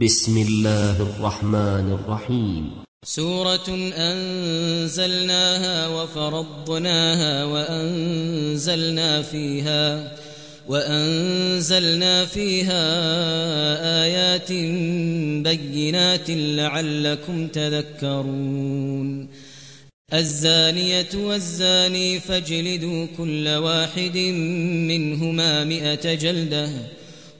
بسم الله الرحمن الرحيم. سورة أنزلناها وفرضناها وأنزلنا فيها وأنزلنا فيها آيات بينات لعلكم تذكرون. الزانية والزاني فاجلدوا كل واحد منهما مئة جلدة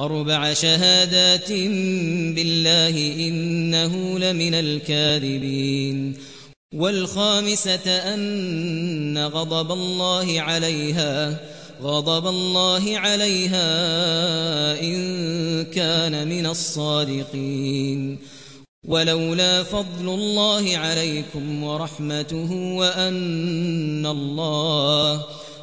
أربع شهادات بالله إنه لمن الكاذبين. والخامسة أن غضب الله عليها غضب الله عليها إن كان من الصادقين. ولولا فضل الله عليكم ورحمته وأن الله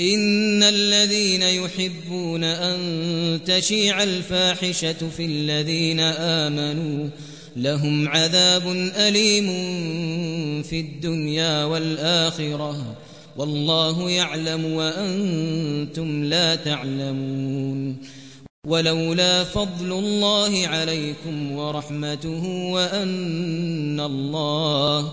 إن الذين يحبون أن تشيع الفاحشة في الذين آمنوا لهم عذاب أليم في الدنيا والآخرة والله يعلم وأنتم لا تعلمون ولولا فضل الله عليكم ورحمته وأن الله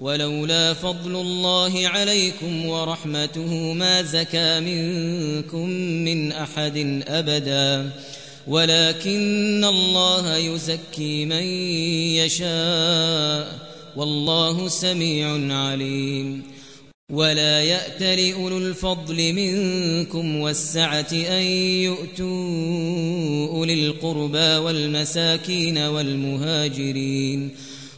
ولولا فضل الله عليكم ورحمته ما زكى منكم من أحد أبدا. ولكن الله يزكي من يشاء. والله سميع عليم. ولا يأتل أولو الفضل منكم والسعة أن يؤتوا أولي القربى والمساكين والمهاجرين.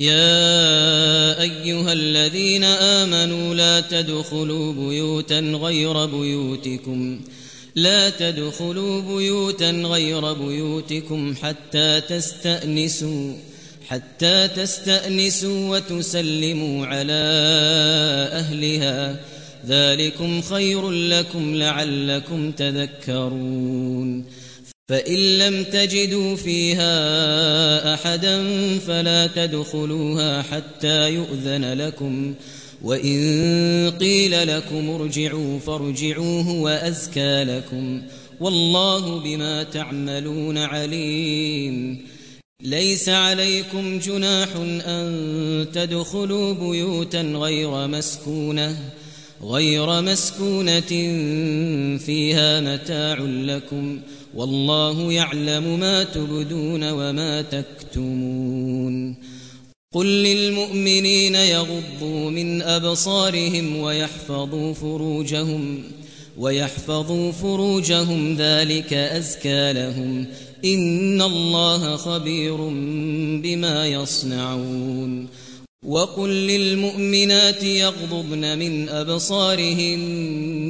يا أيها الذين آمنوا لا تدخلوا بيوتا غير بيوتكم لا تدخلوا بيوتا غير بيوتكم حتى تستأنسوا حتى تستأنسوا وتسلموا على أهلها. ذلكم خير لكم لعلكم تذكرون. فإن لم تجدوا فيها أحدا فلا تدخلوها حتى يؤذن لكم. وإن قيل لكم ارجعوا فارجعوه وأزكى لكم. والله بما تعملون عليم. ليس عليكم جناح أن تدخلوا بيوتا غير مسكونة. غير مسكونة فيها متاع لكم. والله يعلم ما تبدون وما تكتمون. قل للمؤمنين يغضوا من أبصارهم ويحفظوا فروجهم ويحفظوا فروجهم ذلك أزكى لهم. إن الله خبير بما يصنعون. وقل للمؤمنات يغضضن من أبصارهن.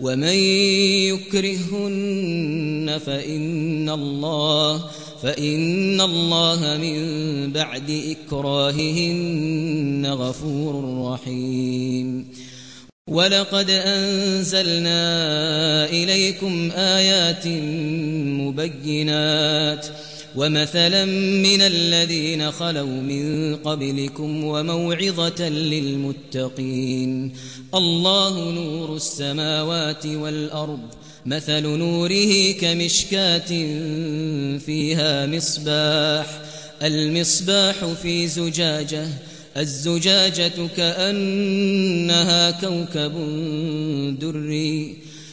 ومن يكرهن فإن الله فإن الله من بعد إكراههن غفور رحيم. ولقد أنزلنا إليكم آيات مبينات ومثلا من الذين خلوا من قبلكم وموعظة للمتقين. الله نور السماوات والأرض. مثل نوره كمشكاة فيها مصباح. المصباح في زجاجة. الزجاجة كأنها كوكب دري.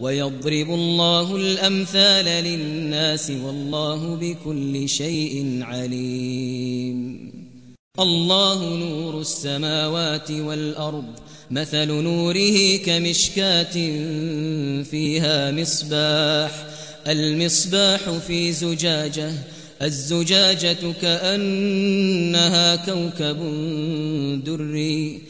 ويضرب الله الأمثال للناس والله بكل شيء عليم. الله نور السماوات والأرض مثل نوره كمشكاة فيها مصباح. المصباح في زجاجة الزجاجة كأنها كوكب دري.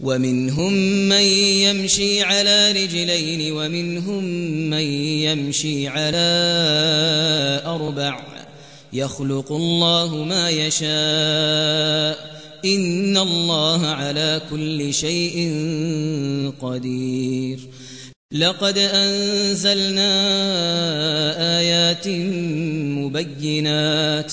ومنهم من يمشي على رجلين ومنهم من يمشي على أربع. يخلق الله ما يشاء. إن الله على كل شيء قدير. لقد أنزلنا آيات مبينات.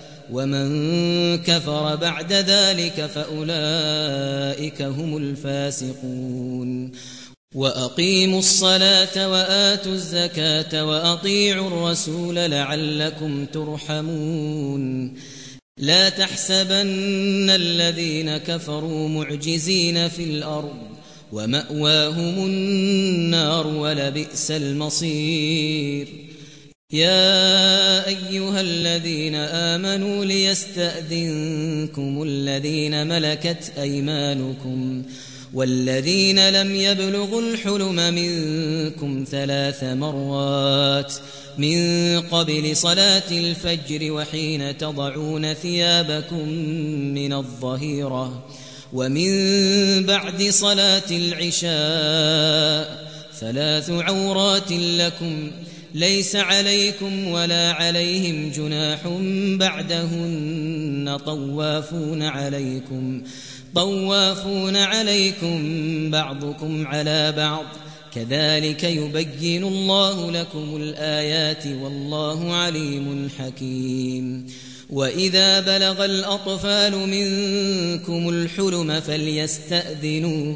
ومن كفر بعد ذلك فأولئك هم الفاسقون. وأقيموا الصلاة وآتوا الزكاة وأطيعوا الرسول لعلكم ترحمون. لا تحسبن الذين كفروا معجزين في الأرض ومأواهم النار ولبئس المصير. يا أيها الذين آمنوا ليستأذنكم الذين ملكت أيمانكم والذين لم يبلغوا الحلم منكم ثلاث مرات من قبل صلاة الفجر وحين تضعون ثيابكم من الظهيرة ومن بعد صلاة العشاء ثلاث عورات لكم ليس عليكم ولا عليهم جناح بعدهن طوافون عليكم طوافون عليكم بعضكم على بعض. كذلك يبين الله لكم الآيات والله عليم حكيم. وإذا بلغ الأطفال منكم الحلم فليستأذنوا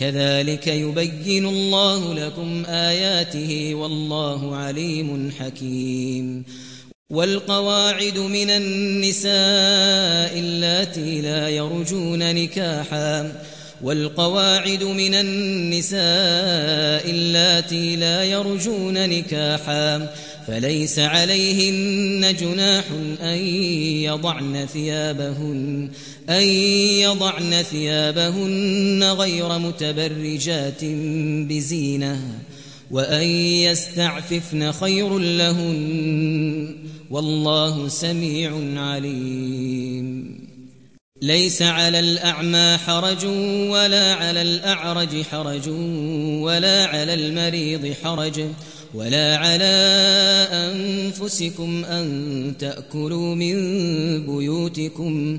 كذلك يبين الله لكم آياته والله عليم حكيم. والقواعد من النساء اللاتي لا يرجون نكاحا. والقواعد من النساء اللاتي لا يرجون نكاحا. فليس عليهن جناح أن يضعن ثيابهن. أن يضعن ثيابهن غير متبرجات بزينة وأن يستعففن خير لهن والله سميع عليم. ليس على الأعمى حرج ولا على الأعرج حرج ولا على المريض حرج ولا على أنفسكم أن تأكلوا من بيوتكم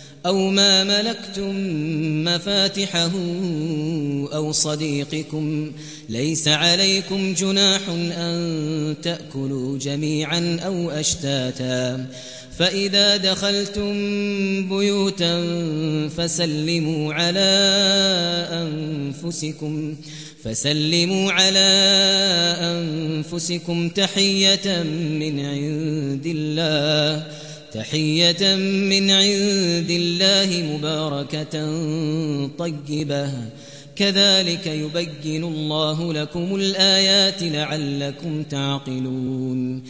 ما ملكتم مفاتحه أو صديقكم ليس عليكم جناح أن تأكلوا جميعا أو أشتاتا. فإذا دخلتم بيوتا فسلموا على أنفسكم فسلموا على أنفسكم تحية من عند الله. تحية من عند الله مباركة طيبة. كذلك يبين الله لكم الآيات لعلكم تعقلون.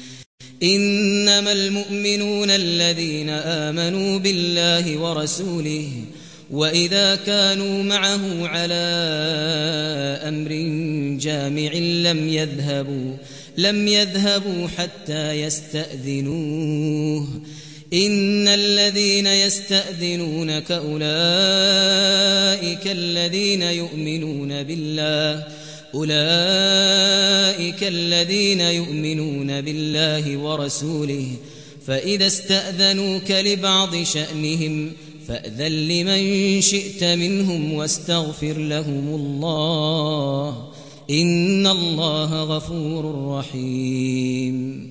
إنما المؤمنون الذين آمنوا بالله ورسوله وإذا كانوا معه على أمر جامع لم يذهبوا لم يذهبوا حتى يستأذنوه. إن الذين يستأذنونك أولئك الذين يؤمنون بالله أولئك الذين يؤمنون بالله ورسوله فإذا استأذنوك لبعض شأنهم فأذن لمن شئت منهم واستغفر لهم الله إن الله غفور رحيم.